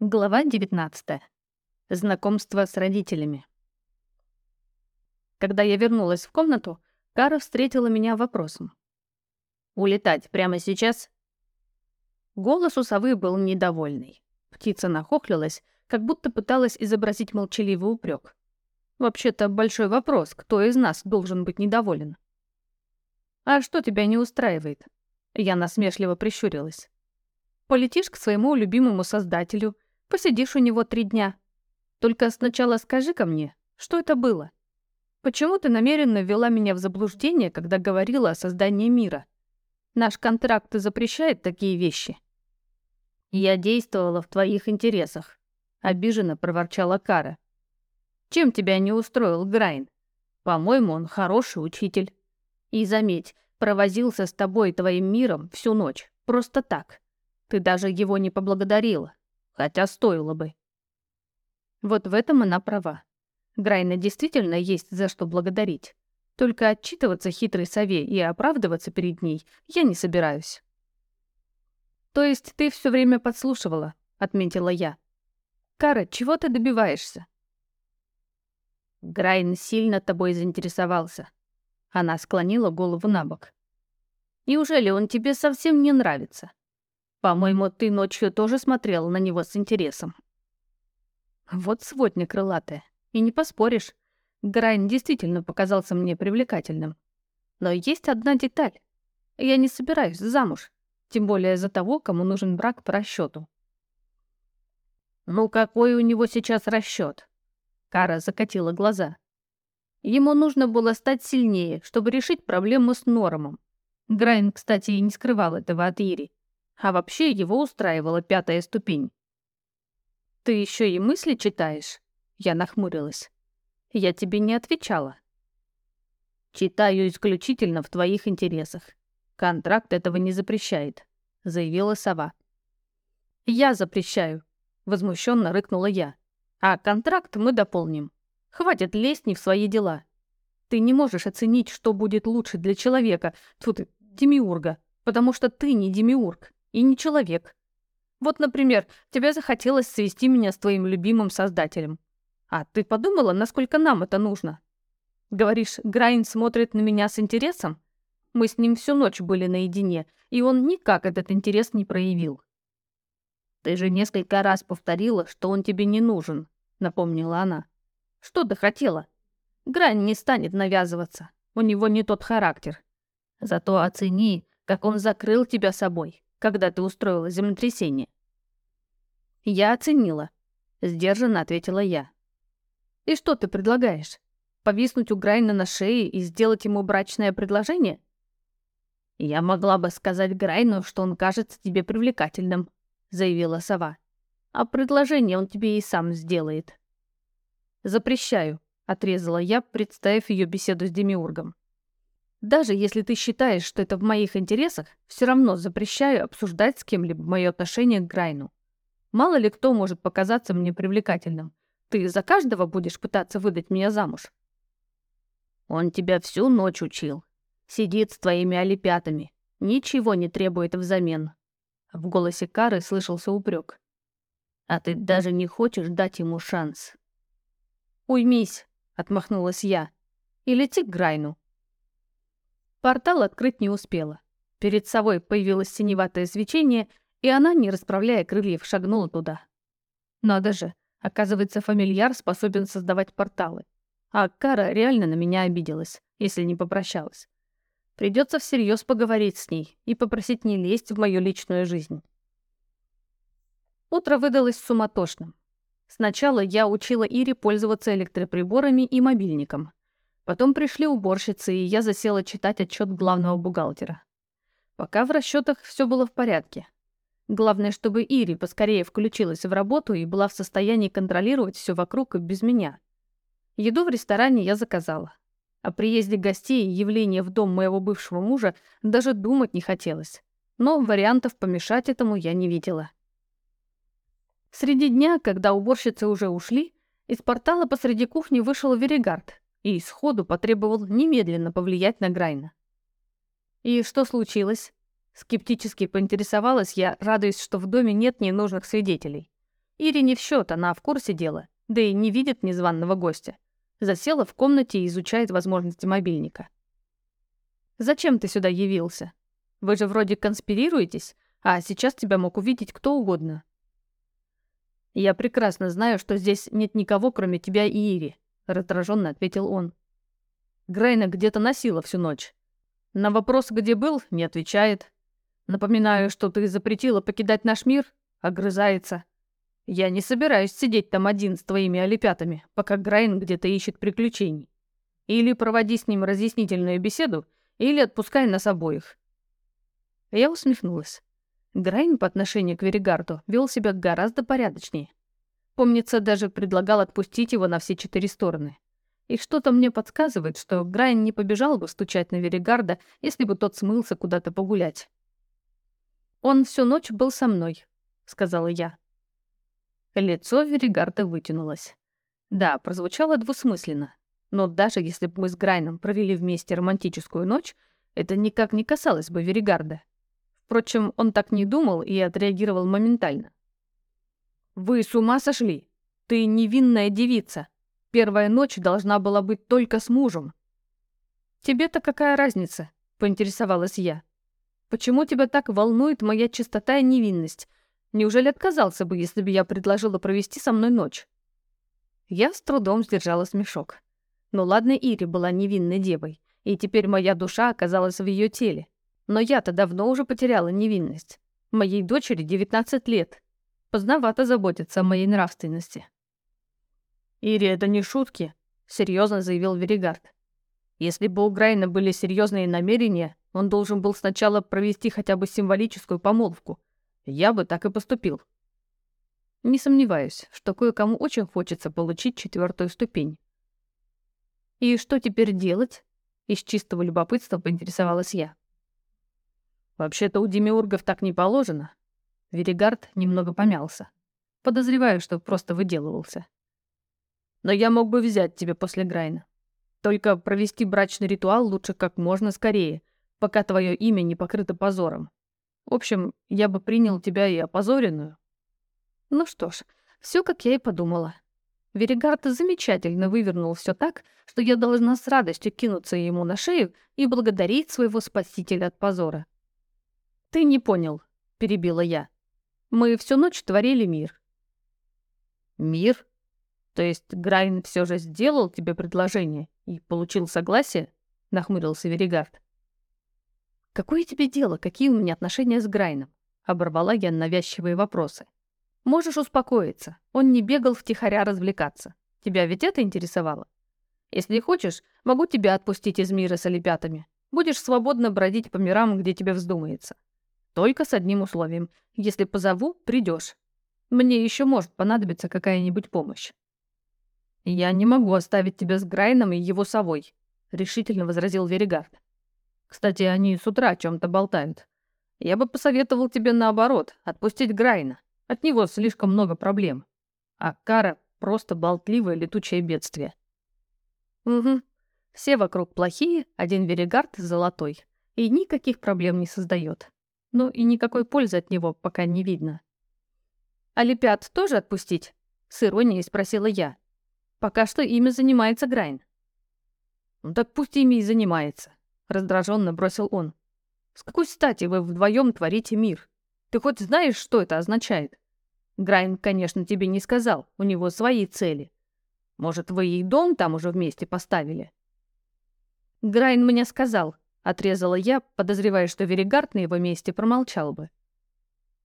Глава 19. Знакомство с родителями. Когда я вернулась в комнату, Кара встретила меня вопросом. «Улетать прямо сейчас?» Голос у совы был недовольный. Птица нахохлилась, как будто пыталась изобразить молчаливый упрек. Вообще-то большой вопрос, кто из нас должен быть недоволен. «А что тебя не устраивает?» Я насмешливо прищурилась. «Полетишь к своему любимому создателю — Посидишь у него три дня. Только сначала скажи-ка мне, что это было? Почему ты намеренно ввела меня в заблуждение, когда говорила о создании мира? Наш контракт запрещает такие вещи. Я действовала в твоих интересах, обиженно проворчала Кара. Чем тебя не устроил Грайн? По-моему, он хороший учитель. И заметь, провозился с тобой и твоим миром всю ночь, просто так. Ты даже его не поблагодарила. Хотя стоило бы. Вот в этом она права. Грайна действительно есть за что благодарить. Только отчитываться хитрой сове и оправдываться перед ней я не собираюсь. «То есть ты все время подслушивала?» — отметила я. «Кара, чего ты добиваешься?» Грайн сильно тобой заинтересовался. Она склонила голову на бок. «Неужели он тебе совсем не нравится?» По-моему, ты ночью тоже смотрел на него с интересом. Вот сводня крылатая. И не поспоришь. Грайн действительно показался мне привлекательным. Но есть одна деталь. Я не собираюсь замуж. Тем более за того, кому нужен брак по расчету. «Ну какой у него сейчас расчет? Кара закатила глаза. Ему нужно было стать сильнее, чтобы решить проблему с Нормом. Грайн, кстати, и не скрывал этого от Ири. А вообще его устраивала пятая ступень. «Ты еще и мысли читаешь?» Я нахмурилась. «Я тебе не отвечала». «Читаю исключительно в твоих интересах. Контракт этого не запрещает», — заявила сова. «Я запрещаю», — возмущенно рыкнула я. «А контракт мы дополним. Хватит лезть не в свои дела. Ты не можешь оценить, что будет лучше для человека, тут демиурга, потому что ты не демиург и не человек. Вот, например, тебе захотелось свести меня с твоим любимым создателем. А ты подумала, насколько нам это нужно? Говоришь, Грайн смотрит на меня с интересом? Мы с ним всю ночь были наедине, и он никак этот интерес не проявил. Ты же несколько раз повторила, что он тебе не нужен, напомнила она. Что ты хотела? Грань не станет навязываться. У него не тот характер. Зато оцени, как он закрыл тебя собой когда ты устроила землетрясение?» «Я оценила», — сдержанно ответила я. «И что ты предлагаешь? Повиснуть у Грайна на шее и сделать ему брачное предложение?» «Я могла бы сказать Грайну, что он кажется тебе привлекательным», — заявила сова. «А предложение он тебе и сам сделает». «Запрещаю», — отрезала я, представив ее беседу с Демиургом. Даже если ты считаешь, что это в моих интересах, все равно запрещаю обсуждать с кем-либо мое отношение к Грайну. Мало ли кто может показаться мне привлекательным. Ты за каждого будешь пытаться выдать меня замуж? Он тебя всю ночь учил. Сидит с твоими олепятами. Ничего не требует взамен. В голосе Кары слышался упрек. А ты даже не хочешь дать ему шанс. «Уймись», — отмахнулась я, — «и лети к Грайну. Портал открыть не успела. Перед совой появилось синеватое свечение, и она, не расправляя крыльев, шагнула туда. Надо же, оказывается, фамильяр способен создавать порталы. А Кара реально на меня обиделась, если не попрощалась. Придется всерьез поговорить с ней и попросить не лезть в мою личную жизнь. Утро выдалось суматошным. Сначала я учила Ире пользоваться электроприборами и мобильником, Потом пришли уборщицы, и я засела читать отчет главного бухгалтера. Пока в расчетах все было в порядке. Главное, чтобы Ири поскорее включилась в работу и была в состоянии контролировать все вокруг и без меня. Еду в ресторане я заказала. О приезде гостей и явлении в дом моего бывшего мужа даже думать не хотелось. Но вариантов помешать этому я не видела. Среди дня, когда уборщицы уже ушли, из портала посреди кухни вышел Веригард и сходу потребовал немедленно повлиять на Грайна. «И что случилось?» Скептически поинтересовалась я, радуясь, что в доме нет ненужных свидетелей. Ире не в счет, она в курсе дела, да и не видит незваного гостя. Засела в комнате и изучает возможности мобильника. «Зачем ты сюда явился? Вы же вроде конспирируетесь, а сейчас тебя мог увидеть кто угодно». «Я прекрасно знаю, что здесь нет никого, кроме тебя и Ири», — раздраженно ответил он. Грейна где-то носила всю ночь. На вопрос, где был, не отвечает. Напоминаю, что ты запретила покидать наш мир, огрызается. Я не собираюсь сидеть там один с твоими олепятами, пока Грайн где-то ищет приключений. Или проводи с ним разъяснительную беседу, или отпускай нас обоих. Я усмехнулась. Грайн по отношению к Веригарду вел себя гораздо порядочнее. Помнится, даже предлагал отпустить его на все четыре стороны. И что-то мне подсказывает, что Грайн не побежал бы стучать на Веригарда, если бы тот смылся куда-то погулять. «Он всю ночь был со мной», — сказала я. Лицо Веригарда вытянулось. Да, прозвучало двусмысленно. Но даже если бы мы с Грайном провели вместе романтическую ночь, это никак не касалось бы Веригарда. Впрочем, он так не думал и отреагировал моментально. «Вы с ума сошли? Ты невинная девица. Первая ночь должна была быть только с мужем». «Тебе-то какая разница?» — поинтересовалась я. «Почему тебя так волнует моя чистота и невинность? Неужели отказался бы, если бы я предложила провести со мной ночь?» Я с трудом сдержала смешок. Ну ладно, Ири была невинной девой, и теперь моя душа оказалась в ее теле. Но я-то давно уже потеряла невинность. Моей дочери 19 лет. Поздновато заботиться о моей нравственности. «Ири, это не шутки», — серьезно заявил Веригард. «Если бы у Грайна были серьезные намерения, он должен был сначала провести хотя бы символическую помолвку. Я бы так и поступил». Не сомневаюсь, что кое-кому очень хочется получить четвертую ступень. «И что теперь делать?» Из чистого любопытства поинтересовалась я. «Вообще-то у демиургов так не положено». Веригард немного помялся. Подозреваю, что просто выделывался. Но я мог бы взять тебя после Грайна. Только провести брачный ритуал лучше как можно скорее, пока твое имя не покрыто позором. В общем, я бы принял тебя и опозоренную. Ну что ж, все как я и подумала. Веригард замечательно вывернул все так, что я должна с радостью кинуться ему на шею и благодарить своего спасителя от позора. «Ты не понял», — перебила я. «Мы всю ночь творили мир». «Мир?» То есть Грайн все же сделал тебе предложение и получил согласие? Нахмурился Веригард. Какое тебе дело, какие у меня отношения с Грайном? Оборвала я навязчивые вопросы. Можешь успокоиться. Он не бегал втихаря развлекаться. Тебя ведь это интересовало? Если хочешь, могу тебя отпустить из мира с олепятами. Будешь свободно бродить по мирам, где тебе вздумается. Только с одним условием. Если позову, придешь. Мне еще может понадобиться какая-нибудь помощь. «Я не могу оставить тебя с Грайном и его совой», — решительно возразил Веригард. «Кстати, они с утра о чем то болтают. Я бы посоветовал тебе наоборот, отпустить Грайна. От него слишком много проблем. А Кара — просто болтливое летучее бедствие». «Угу. Все вокруг плохие, один Веригард золотой. И никаких проблем не создает. Ну и никакой пользы от него пока не видно». «А Лепят тоже отпустить?» — с иронией спросила я. Пока что ими занимается Грайн. «Ну так пусть ими и занимается», — раздраженно бросил он. «С какой стати вы вдвоем творите мир? Ты хоть знаешь, что это означает? Грайн, конечно, тебе не сказал, у него свои цели. Может, вы и дом там уже вместе поставили?» «Грайн мне сказал», — отрезала я, подозревая, что Веригард на его месте промолчал бы.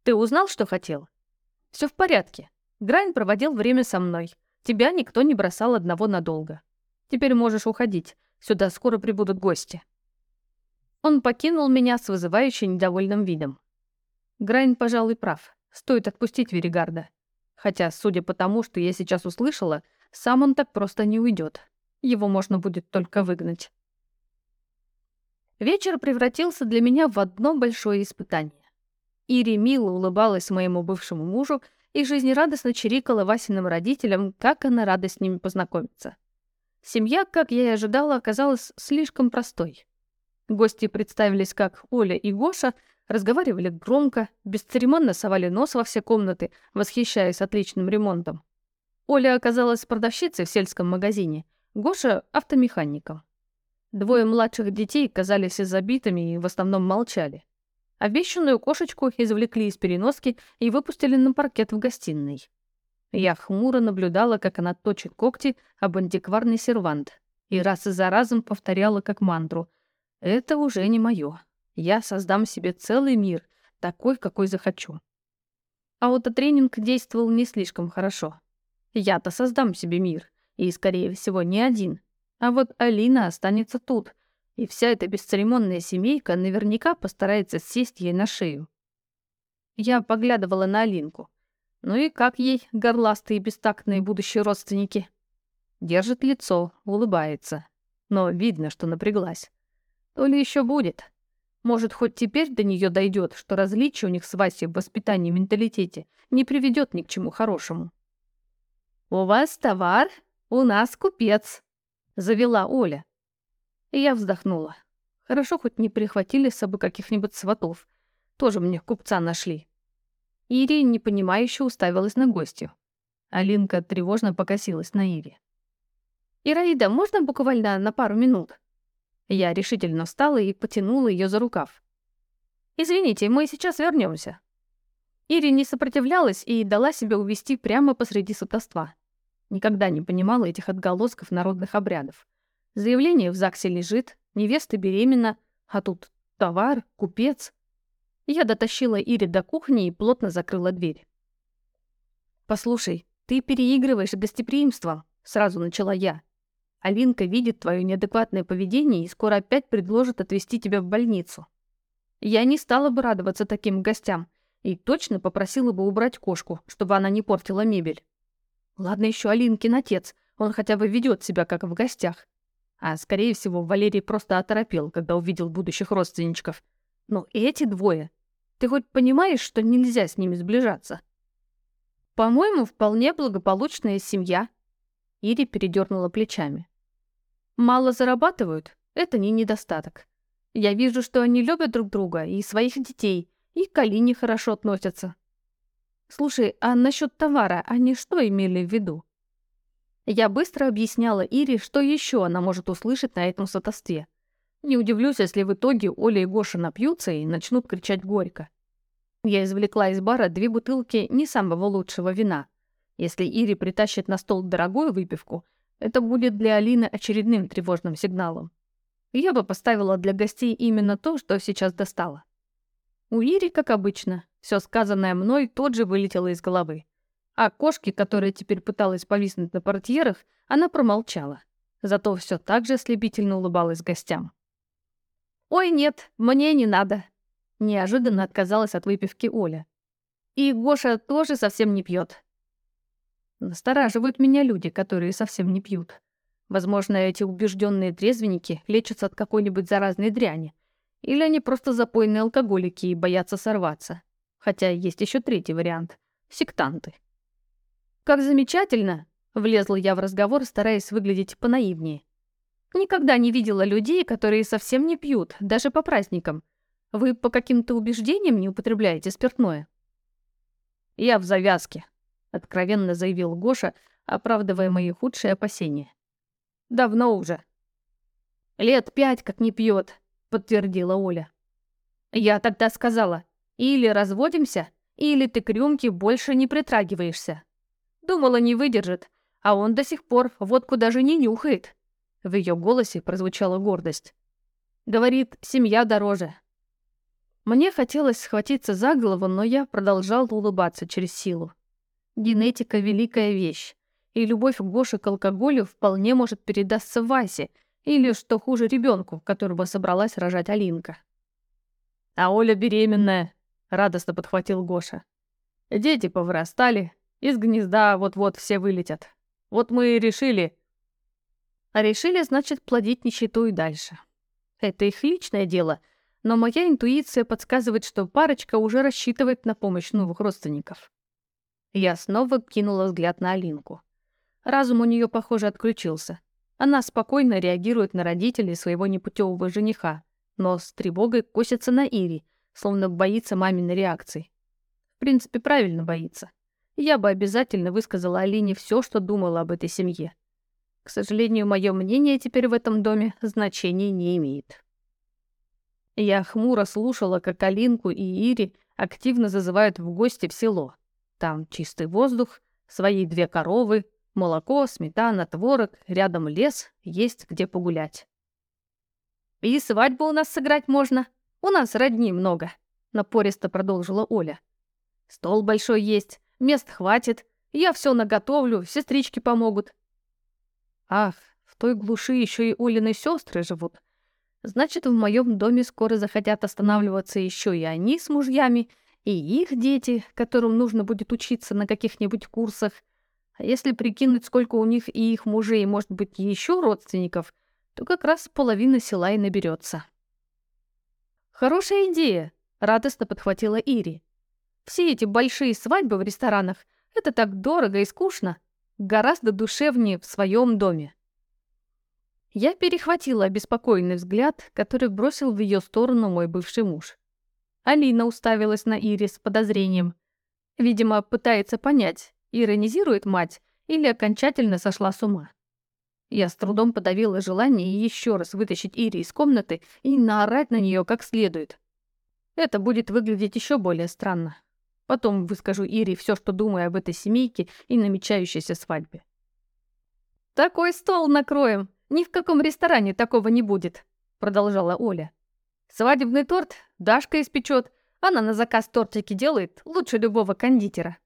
«Ты узнал, что хотел?» Все в порядке. Грайн проводил время со мной. Тебя никто не бросал одного надолго. Теперь можешь уходить. Сюда скоро прибудут гости». Он покинул меня с вызывающим недовольным видом. Грайн, пожалуй, прав. Стоит отпустить Веригарда. Хотя, судя по тому, что я сейчас услышала, сам он так просто не уйдет. Его можно будет только выгнать. Вечер превратился для меня в одно большое испытание. Ири мило улыбалась моему бывшему мужу и жизнерадостно чирикала Васиным родителям, как она рада с ними познакомиться. Семья, как я и ожидала, оказалась слишком простой. Гости представились как Оля и Гоша, разговаривали громко, бесцеремонно совали нос во все комнаты, восхищаясь отличным ремонтом. Оля оказалась продавщицей в сельском магазине, Гоша — автомехаником. Двое младших детей казались забитыми и в основном молчали. Обещанную кошечку извлекли из переноски и выпустили на паркет в гостиной. Я хмуро наблюдала, как она точит когти об антикварный сервант, и раз за разом повторяла как мантру «Это уже не мое. Я создам себе целый мир, такой, какой захочу». А вот тренинг действовал не слишком хорошо. Я-то создам себе мир, и, скорее всего, не один. А вот Алина останется тут, и вся эта бесцеремонная семейка наверняка постарается сесть ей на шею. Я поглядывала на Алинку. Ну и как ей, горластые бестактные будущие родственники? Держит лицо, улыбается. Но видно, что напряглась. То ли еще будет. Может, хоть теперь до нее дойдет, что различие у них с Васей в воспитании и менталитете не приведет ни к чему хорошему. «У вас товар, у нас купец», — завела Оля. Я вздохнула. Хорошо, хоть не прихватили с собой каких-нибудь сватов. Тоже мне купца нашли. Ири непонимающе уставилась на гостью. Алинка тревожно покосилась на Ире. «Ираида, можно буквально на пару минут?» Я решительно встала и потянула ее за рукав. «Извините, мы сейчас вернемся. Ири не сопротивлялась и дала себя увести прямо посреди сутоства. Никогда не понимала этих отголосков народных обрядов. Заявление в ЗАГСе лежит, невеста беременна, а тут товар, купец. Я дотащила Ири до кухни и плотно закрыла дверь. «Послушай, ты переигрываешь гостеприимством», — сразу начала я. «Алинка видит твое неадекватное поведение и скоро опять предложит отвезти тебя в больницу». Я не стала бы радоваться таким гостям и точно попросила бы убрать кошку, чтобы она не портила мебель. Ладно еще Алинкин отец, он хотя бы ведет себя как в гостях. А, скорее всего, Валерий просто оторопел, когда увидел будущих родственничков. Но эти двое... Ты хоть понимаешь, что нельзя с ними сближаться? По-моему, вполне благополучная семья. Ири передернула плечами. Мало зарабатывают — это не недостаток. Я вижу, что они любят друг друга и своих детей, и к Алине хорошо относятся. Слушай, а насчет товара они что имели в виду? Я быстро объясняла Ире, что еще она может услышать на этом сотовстве. Не удивлюсь, если в итоге Оля и Гоша напьются и начнут кричать горько. Я извлекла из бара две бутылки не самого лучшего вина. Если Ире притащит на стол дорогую выпивку, это будет для Алины очередным тревожным сигналом. Я бы поставила для гостей именно то, что сейчас достала. У Ири, как обычно, все сказанное мной тут же вылетело из головы. А кошки, которая теперь пыталась повиснуть на портьерах, она промолчала. Зато все так же слепительно улыбалась гостям. «Ой, нет, мне не надо!» Неожиданно отказалась от выпивки Оля. «И Гоша тоже совсем не пьет. Настораживают меня люди, которые совсем не пьют. Возможно, эти убежденные трезвенники лечатся от какой-нибудь заразной дряни. Или они просто запойные алкоголики и боятся сорваться. Хотя есть еще третий вариант — сектанты. «Как замечательно!» — влезла я в разговор, стараясь выглядеть понаивнее. Никогда не видела людей, которые совсем не пьют, даже по праздникам. Вы по каким-то убеждениям не употребляете спиртное? Я в завязке, откровенно заявил Гоша, оправдывая мои худшие опасения. Давно уже. Лет пять как не пьет, подтвердила Оля. Я тогда сказала, или разводимся, или ты к рюмке больше не притрагиваешься. Думала, не выдержит, а он до сих пор водку даже не нюхает. В ее голосе прозвучала гордость. Говорит, семья дороже. Мне хотелось схватиться за голову, но я продолжал улыбаться через силу. Генетика — великая вещь, и любовь Гоши к алкоголю вполне может передастся Васе, или, что хуже, ребенку, которого собралась рожать Алинка. «А Оля беременная», — радостно подхватил Гоша. «Дети повырастали, из гнезда вот-вот все вылетят. Вот мы и решили, а решили, значит, плодить нищету и дальше. Это их личное дело, но моя интуиция подсказывает, что парочка уже рассчитывает на помощь новых родственников. Я снова кинула взгляд на Алинку. Разум у нее, похоже, отключился. Она спокойно реагирует на родителей своего непутевого жениха, но с тревогой косится на Ири, словно боится маминой реакции. В принципе, правильно боится. Я бы обязательно высказала Алине все, что думала об этой семье. К сожалению, мое мнение теперь в этом доме значения не имеет. Я хмуро слушала, как Алинку и Ири активно зазывают в гости в село. Там чистый воздух, свои две коровы, молоко, сметана, творог, рядом лес, есть где погулять. «И свадьбу у нас сыграть можно. У нас родни много», — напористо продолжила Оля. «Стол большой есть, мест хватит, я все наготовлю, сестрички помогут. Ах, в той глуши еще и Олины сестры живут. Значит, в моем доме скоро захотят останавливаться еще и они с мужьями, и их дети, которым нужно будет учиться на каких-нибудь курсах. А если прикинуть, сколько у них и их мужей может быть еще родственников, то как раз половина села и наберется. «Хорошая идея!» — радостно подхватила Ири. «Все эти большие свадьбы в ресторанах — это так дорого и скучно гораздо душевнее в своем доме. Я перехватила обеспокоенный взгляд, который бросил в ее сторону мой бывший муж. Алина уставилась на Ирис с подозрением. Видимо, пытается понять, иронизирует мать или окончательно сошла с ума. Я с трудом подавила желание еще раз вытащить Ири из комнаты и наорать на нее как следует. Это будет выглядеть еще более странно. Потом выскажу Ире все, что думаю об этой семейке и намечающейся свадьбе. «Такой стол накроем! Ни в каком ресторане такого не будет!» Продолжала Оля. «Свадебный торт Дашка испечет. Она на заказ тортики делает лучше любого кондитера.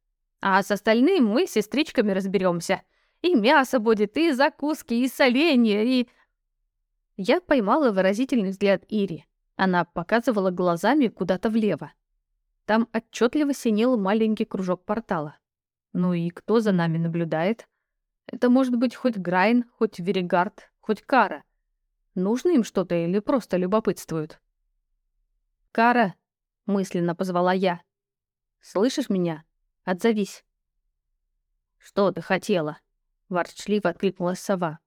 А с остальным мы с сестричками разберемся. И мясо будет, и закуски, и соленья, и...» Я поймала выразительный взгляд Ири. Она показывала глазами куда-то влево. Там отчетливо синел маленький кружок портала. Ну и кто за нами наблюдает? Это может быть хоть Грайн, хоть Веригард, хоть Кара. Нужно им что-то или просто любопытствуют? «Кара!» — мысленно позвала я. «Слышишь меня? Отзовись!» «Что ты хотела?» — ворчливо откликнулась сова.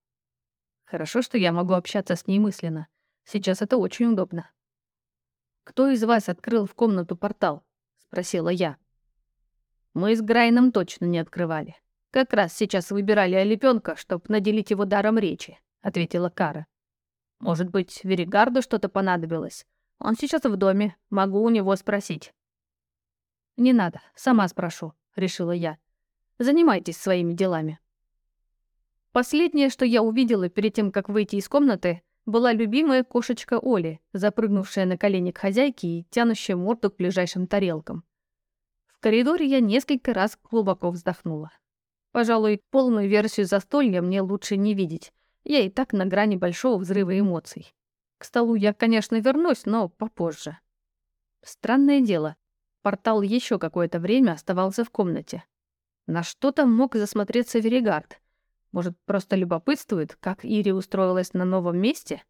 «Хорошо, что я могу общаться с ней мысленно. Сейчас это очень удобно». «Кто из вас открыл в комнату портал?» спросила я. Мы с Грайном точно не открывали. Как раз сейчас выбирали Олепёнка, чтобы наделить его даром речи, ответила Кара. Может быть, Веригарду что-то понадобилось? Он сейчас в доме, могу у него спросить. Не надо, сама спрошу, решила я. Занимайтесь своими делами. Последнее, что я увидела перед тем, как выйти из комнаты, была любимая кошечка Оли, запрыгнувшая на колени к хозяйке и тянущая морду к ближайшим тарелкам. В коридоре я несколько раз глубоко вздохнула. Пожалуй, полную версию застолья мне лучше не видеть. Я и так на грани большого взрыва эмоций. К столу я, конечно, вернусь, но попозже. Странное дело. Портал еще какое-то время оставался в комнате. На что там мог засмотреться Веригард? Может, просто любопытствует, как Ири устроилась на новом месте?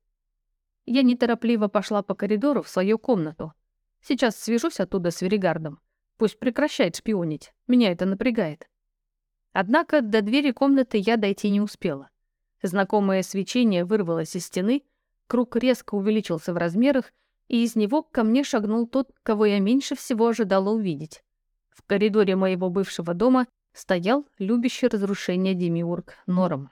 Я неторопливо пошла по коридору в свою комнату. Сейчас свяжусь оттуда с Веригардом. Пусть прекращает шпионить. Меня это напрягает. Однако до двери комнаты я дойти не успела. Знакомое свечение вырвалось из стены, круг резко увеличился в размерах, и из него ко мне шагнул тот, кого я меньше всего ожидала увидеть. В коридоре моего бывшего дома стоял любящий разрушение Демиург Нором.